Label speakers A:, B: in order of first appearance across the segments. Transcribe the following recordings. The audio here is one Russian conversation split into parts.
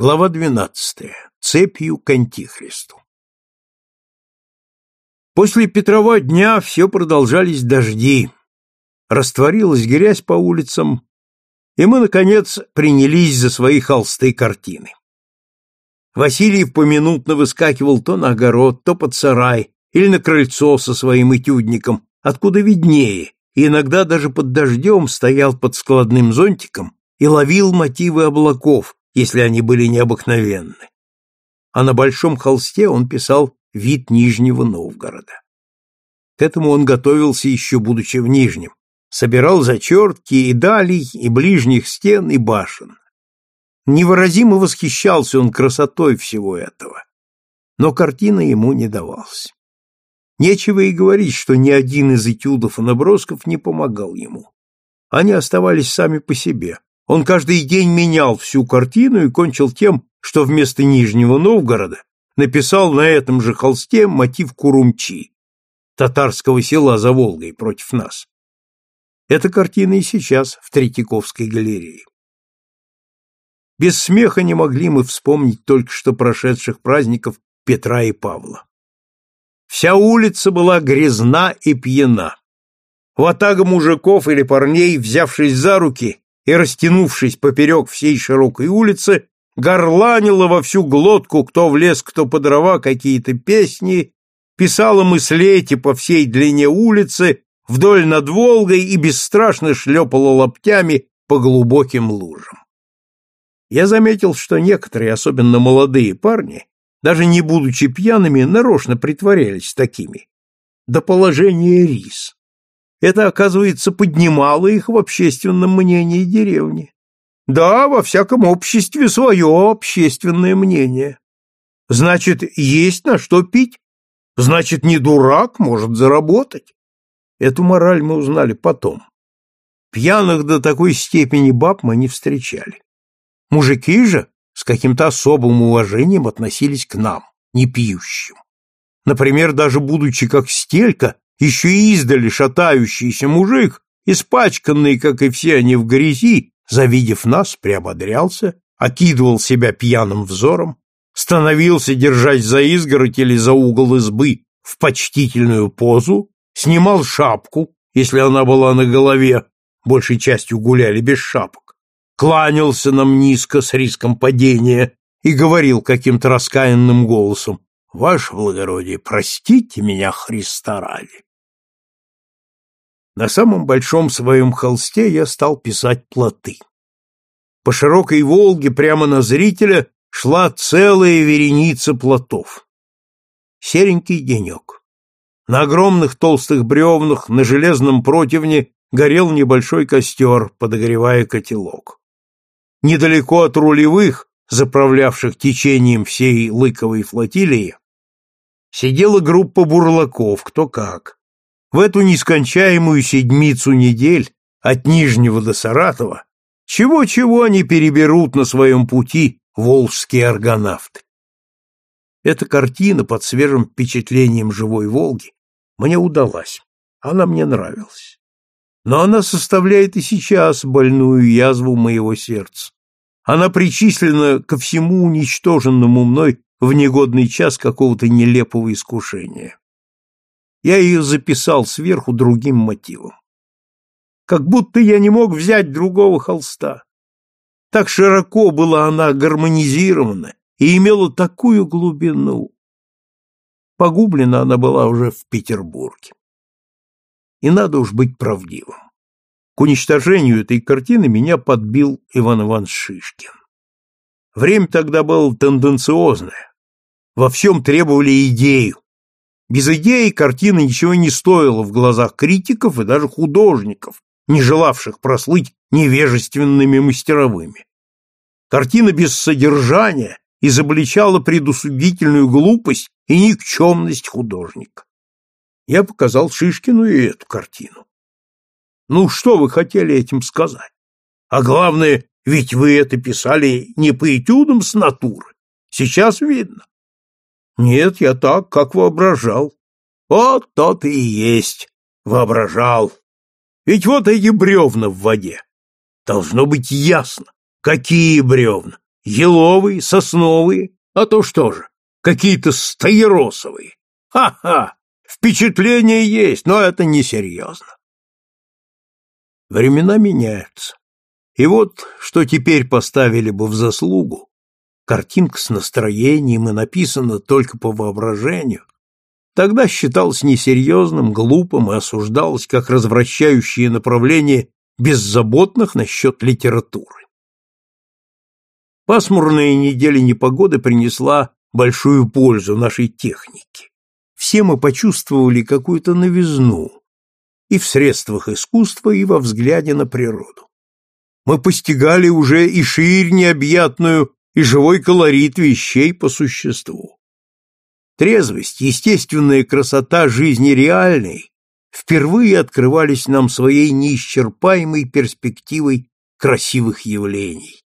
A: Глава двенадцатая. Цепью к Антихристу. После Петрова дня все продолжались дожди. Растворилась грязь по улицам, и мы, наконец, принялись за свои холсты картины. Васильев поминутно выскакивал то на огород, то под сарай или на крыльцо со своим этюдником, откуда виднее, и иногда даже под дождем стоял под складным зонтиком и ловил мотивы облаков, если они были необыкновенны. А на большом холсте он писал вид Нижнего Новгорода. К этому он готовился еще будучи в Нижнем, собирал зачертки и далей, и ближних стен, и башен. Невыразимо восхищался он красотой всего этого, но картина ему не давалась. Нечего и говорить, что ни один из этюдов и набросков не помогал ему. Они оставались сами по себе. Он каждый день менял всю картину и кончил тем, что вместо Нижнего Новгорода написал на этом же холсте мотив Курумчи, татарского села за Волгой против нас. Эта картина и сейчас в Третьяковской галерее. Без смеха не могли мы вспомнить только что прошедших праздников Петра и Павла. Вся улица была грязна и пьяна. Ватага мужиков или парней, взявшись за руки и растянувшись поперек всей широкой улицы, горланила во всю глотку, кто в лес, кто по дрова, какие-то песни, писала мыслети по всей длине улицы, вдоль над Волгой и бесстрашно шлепала лоптями по глубоким лужам. Я заметил, что некоторые, особенно молодые парни, даже не будучи пьяными, нарочно притворялись такими. До положения рис. Это, оказывается, поднимало их в общественном мнении деревни. Да, во всяком обществе свое общественное мнение. Значит, есть на что пить. Значит, не дурак может заработать. Эту мораль мы узнали потом. Пьяных до такой степени баб мы не встречали. Мужики же с каким-то особым уважением относились к нам, не пьющим. Например, даже будучи как стелька, еще издали шатающийся мужик, испачканный, как и все они, в грязи, завидев нас, приободрялся, окидывал себя пьяным взором, становился, держась за изгородь или за угол избы, в почтительную позу, снимал шапку, если она была на голове, большей частью гуляли без шапок, кланялся нам низко с риском падения и говорил каким-то раскаянным голосом, «Ваше благородие, простите меня, Христа ради». На самом большом своем холсте я стал писать плоты. По широкой Волге прямо на зрителя шла целая вереница плотов. Серенький денек. На огромных толстых бревнах, на железном противне горел небольшой костер, подогревая котелок. Недалеко от рулевых, заправлявших течением всей Лыковой флотилии, сидела группа бурлаков, кто как. В эту нескончаемую седмицу недель от Нижнего до Саратова чего-чего они переберут на своем пути волжские аргонавты. Эта картина под свежим впечатлением живой Волги мне удалась, она мне нравилась но она составляет и сейчас больную язву моего сердца. Она причислена ко всему уничтоженному мной в негодный час какого-то нелепого искушения. Я ее записал сверху другим мотивом. Как будто я не мог взять другого холста. Так широко была она гармонизирована и имела такую глубину. Погублена она была уже в Петербурге и надо уж быть правдивым. К уничтожению этой картины меня подбил Иван Иванович Шишкин. Время тогда было тенденциозное. Во всем требовали идею. Без идеи картина ничего не стоила в глазах критиков и даже художников, не желавших прослыть невежественными мастеровыми. Картина без содержания изобличала предусудительную глупость и никчемность художника я показал Шишкину и эту картину. Ну, что вы хотели этим сказать? А главное, ведь вы это писали не по этюдам с натуры. Сейчас видно. Нет, я так, как воображал. Вот тот и есть. Воображал. Ведь вот эти бревна в воде. Должно быть ясно. Какие бревна? еловые, сосновые, а то что же, какие-то стаиросовые. Ха-ха! Впечатление есть, но это несерьезно. Времена меняются. И вот, что теперь поставили бы в заслугу, картинка с настроением и написана только по воображению, тогда считалось несерьезным, глупым и осуждалось как развращающее направление беззаботных насчет литературы. Пасмурная неделя непогоды принесла большую пользу нашей технике. Все мы почувствовали какую-то новизну и в средствах искусства, и во взгляде на природу. Мы постигали уже и ширь необъятную, и живой колорит вещей по существу. Трезвость, естественная красота жизни реальной впервые открывались нам своей неисчерпаемой перспективой красивых явлений.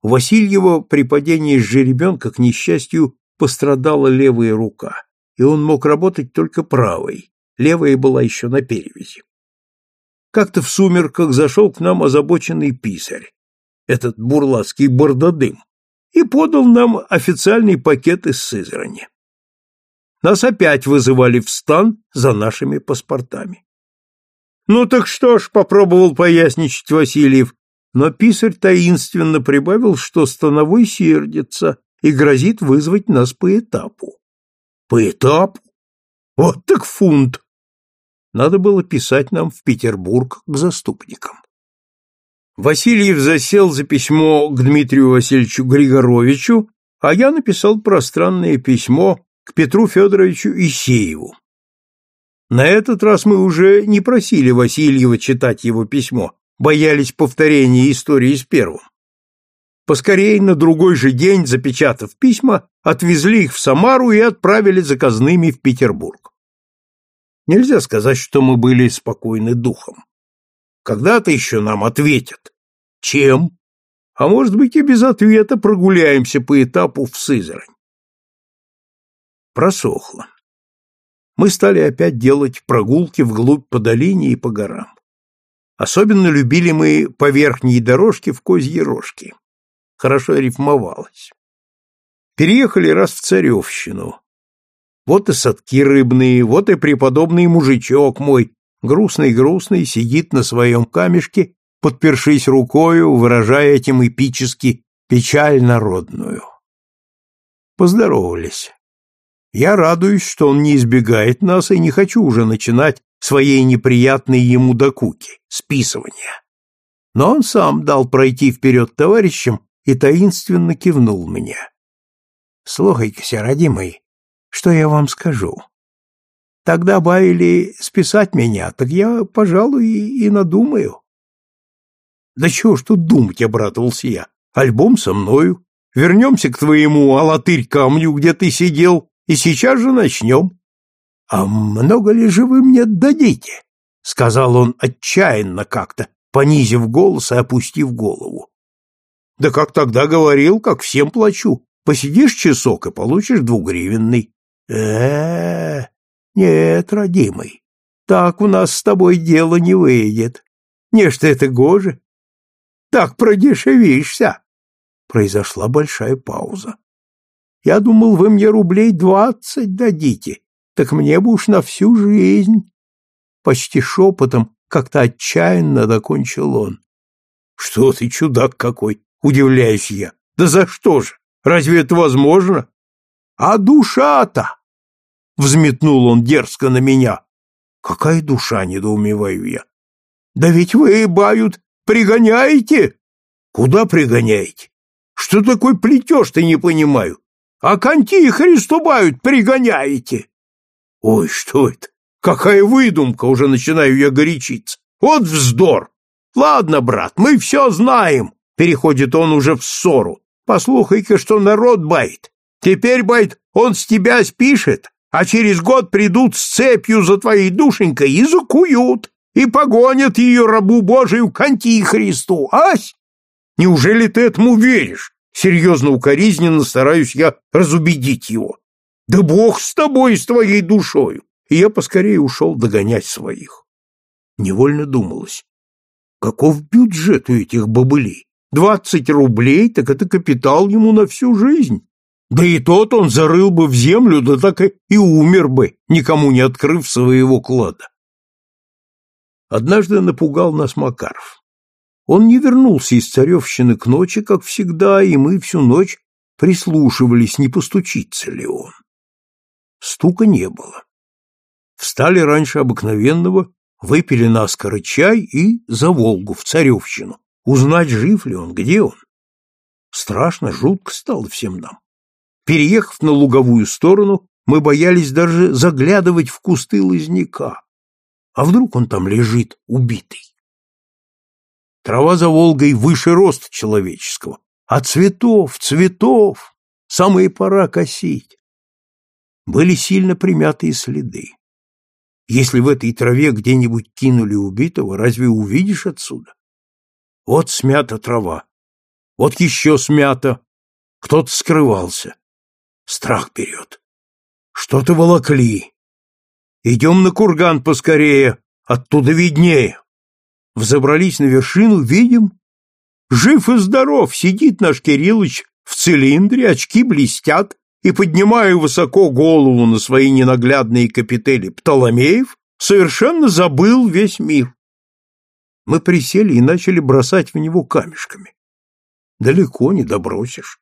A: У Васильева при падении с жеребенка, к несчастью, пострадала левая рука, и он мог работать только правой, левая была еще на перевязи. Как-то в сумерках зашел к нам озабоченный писарь, этот бурлацкий бордодым, и подал нам официальный пакет из Сызрани. Нас опять вызывали в стан за нашими паспортами. Ну так что ж, попробовал поясничать Васильев, но писарь таинственно прибавил, что становой сердится и грозит вызвать нас по этапу. По этапу? Вот так фунт! Надо было писать нам в Петербург к заступникам. Васильев засел за письмо к Дмитрию Васильевичу Григоровичу, а я написал пространное письмо к Петру Федоровичу Исееву. На этот раз мы уже не просили Васильева читать его письмо, боялись повторения истории с первым. Поскорей на другой же день, запечатав письма, отвезли их в Самару и отправили заказными в Петербург. Нельзя сказать, что мы были спокойны духом. Когда-то еще нам ответят. Чем? А может быть и без ответа прогуляемся по этапу в Сызрань. Просохло. Мы стали опять делать прогулки вглубь по долине и по горам. Особенно любили мы по верхней дорожке в Козьи Рожки. Хорошо рифмовалось. Переехали раз в Царевщину. Вот и садки рыбные, вот и преподобный мужичок мой, грустный-грустный, сидит на своем камешке, подпершись рукою, выражая этим эпически печаль народную. Поздоровались. Я радуюсь, что он не избегает нас, и не хочу уже начинать своей неприятной ему докуки, списывания. Но он сам дал пройти вперед товарищам и таинственно кивнул мне. «Слухайте, родимый, что я вам скажу? Тогда бавили списать меня, так я, пожалуй, и, и надумаю». «Да чего ж тут думать?» — обрадовался я. «Альбом со мною. Вернемся к твоему алатырь камню, где ты сидел, и сейчас же начнем. «А много ли же вы мне дадите?» — сказал он отчаянно как-то, понизив голос и опустив голову. «Да как тогда говорил, как всем плачу. Посидишь часок и получишь двугривенный». «Э-э-э, нет, родимый, так у нас с тобой дело не выйдет. Не что это гоже. Так продешевишься». Произошла большая пауза. «Я думал, вы мне рублей двадцать дадите, так мне бы уж на всю жизнь. Почти шепотом, как-то отчаянно докончил он. Что ты, чудак какой, удивляюсь я. Да за что же? Разве это возможно? А душа-то! Взметнул он дерзко на меня. Какая душа, недоумеваю я. Да ведь вы, бают, пригоняете? Куда пригоняете? Что такой плетешь, ты не понимаю? А конти Христу бают пригоняете. Ой, что это? Какая выдумка, уже начинаю я горячиться. Вот вздор. Ладно, брат, мы все знаем. Переходит он уже в ссору. Послухай-ка, что народ бает. Теперь, бает, он с тебя спишет, а через год придут с цепью за твоей душенькой и закуют, и погонят ее рабу Божию к антихристу. Ась! Неужели ты этому веришь? Серьезно укоризненно стараюсь я разубедить его. Да бог с тобой, с твоей душою! И я поскорее ушел догонять своих. Невольно думалось, каков бюджет у этих бобылей? Двадцать рублей, так это капитал ему на всю жизнь. Да и тот он зарыл бы в землю, да так и умер бы, никому не открыв своего клада. Однажды напугал нас Макаров. Он не вернулся из Царевщины к ночи, как всегда, и мы всю ночь прислушивались, не постучится ли он. Стука не было. Встали раньше обыкновенного, выпили наскоро чай и за Волгу, в Царевщину, узнать, жив ли он, где он. Страшно, жутко стало всем нам. Переехав на луговую сторону, мы боялись даже заглядывать в кусты лозняка. А вдруг он там лежит, убитый? Трава за Волгой выше роста человеческого, а цветов, цветов, самые пора косить. Были сильно примятые следы. Если в этой траве где-нибудь кинули убитого, разве увидишь отсюда? Вот смята трава, вот еще смята, кто-то скрывался. Страх берет. Что-то волокли. Идем на курган поскорее, оттуда виднее. Взобрались на вершину, видим. Жив и здоров, сидит наш Кириллыч в цилиндре, очки блестят, и, поднимая высоко голову на свои ненаглядные капители Птоломеев, совершенно забыл весь мир. Мы присели и начали бросать в него камешками. Далеко не добросишь.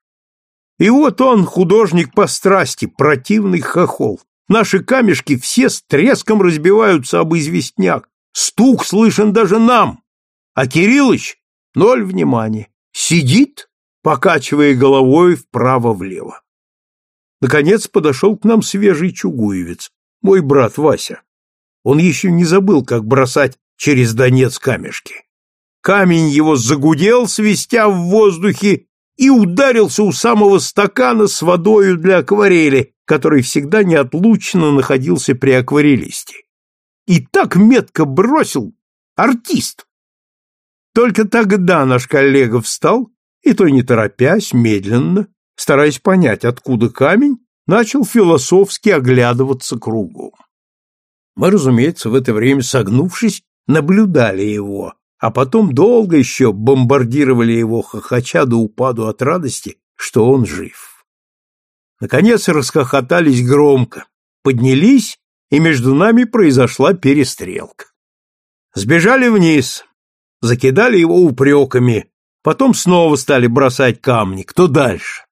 A: И вот он, художник по страсти, противный хохол. Наши камешки все с треском разбиваются об известняк. Стук слышен даже нам. А Кириллыч — ноль внимания. Сидит, покачивая головой вправо-влево. Наконец подошел к нам свежий чугуевец, мой брат Вася. Он еще не забыл, как бросать через Донец камешки. Камень его загудел, свистя в воздухе, и ударился у самого стакана с водою для акварели, который всегда неотлучно находился при акварелисте. И так метко бросил артист. Только тогда наш коллега встал, и то не торопясь, медленно, стараясь понять, откуда камень, начал философски оглядываться кругом. Мы, разумеется, в это время, согнувшись, наблюдали его, а потом долго еще бомбардировали его хохоча до упаду от радости, что он жив. Наконец расхохотались громко, поднялись, и между нами произошла перестрелка. Сбежали вниз, закидали его упреками, потом снова стали бросать камни, кто дальше.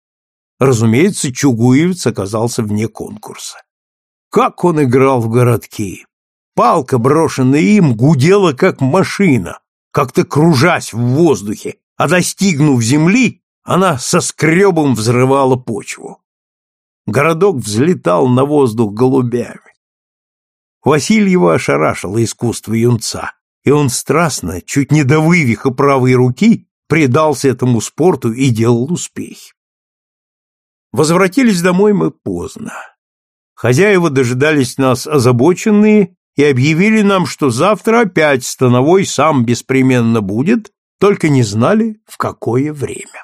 A: Разумеется, Чугуевец оказался вне конкурса. Как он играл в городки! Палка, брошенная им, гудела, как машина, как-то кружась в воздухе, а достигнув земли, она со скребом взрывала почву. Городок взлетал на воздух голубями. Васильева ошарашило искусство юнца, и он страстно, чуть не до вывиха правой руки, предался этому спорту и делал успехи. Возвратились домой мы поздно. Хозяева дожидались нас озабоченные и объявили нам, что завтра опять становой сам беспременно будет, только не знали, в какое время.